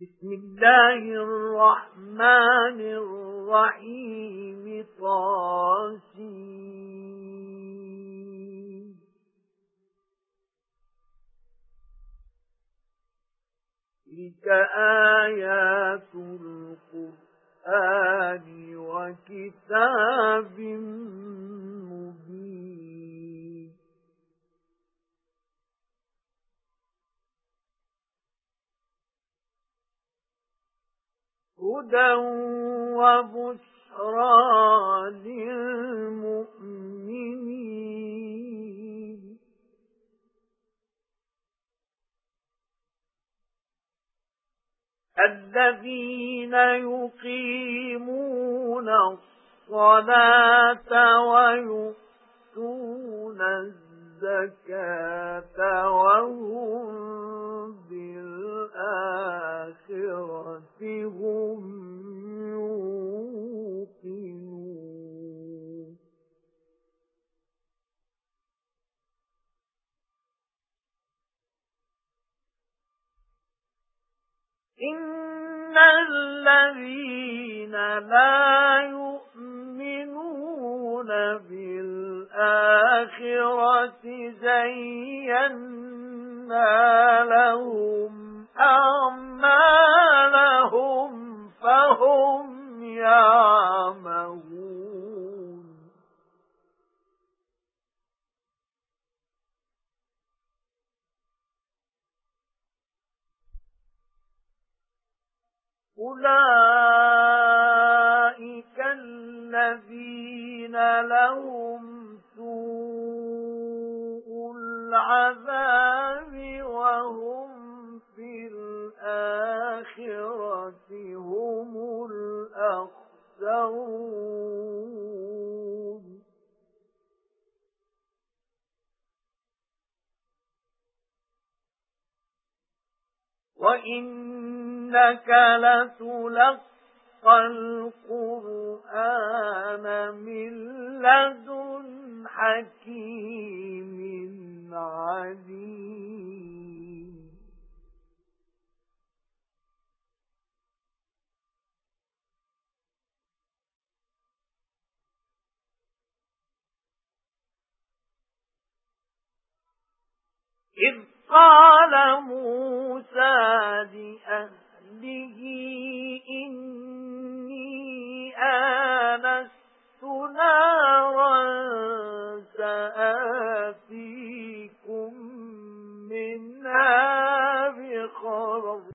بسم الله الرحمن الرحيم طاسين. تلك آيات هُدًى وَبُشْرَى لِلْمُؤْمِنِينَ الَّذِينَ يُقِيمُونَ الصَّلَاةَ وَيُؤْتُونَ الزَّكَاةَ إِنَّ الَّذِينَ لَا يُؤْمِنُونَ بِالْآخِرَةِ زَيَّنَّا لَهُمْ أَعْمَالَهُمْ أُولَئِكَ الَّذِينَ لَهُمْ سُوءُ الْعَذَابِ وَهُمْ فِي الْآخِرَةِ هُمُ الْأَخْسَرُونَ. وَإِنَّكَ لَتُلَقَّى الْقُرْآنَ مِنْ لَدُنْ حَكِيمٍ عَلِيمٍ. إِذْ قَالَ مُوسَى لِأَهْلِهِ إِنِّي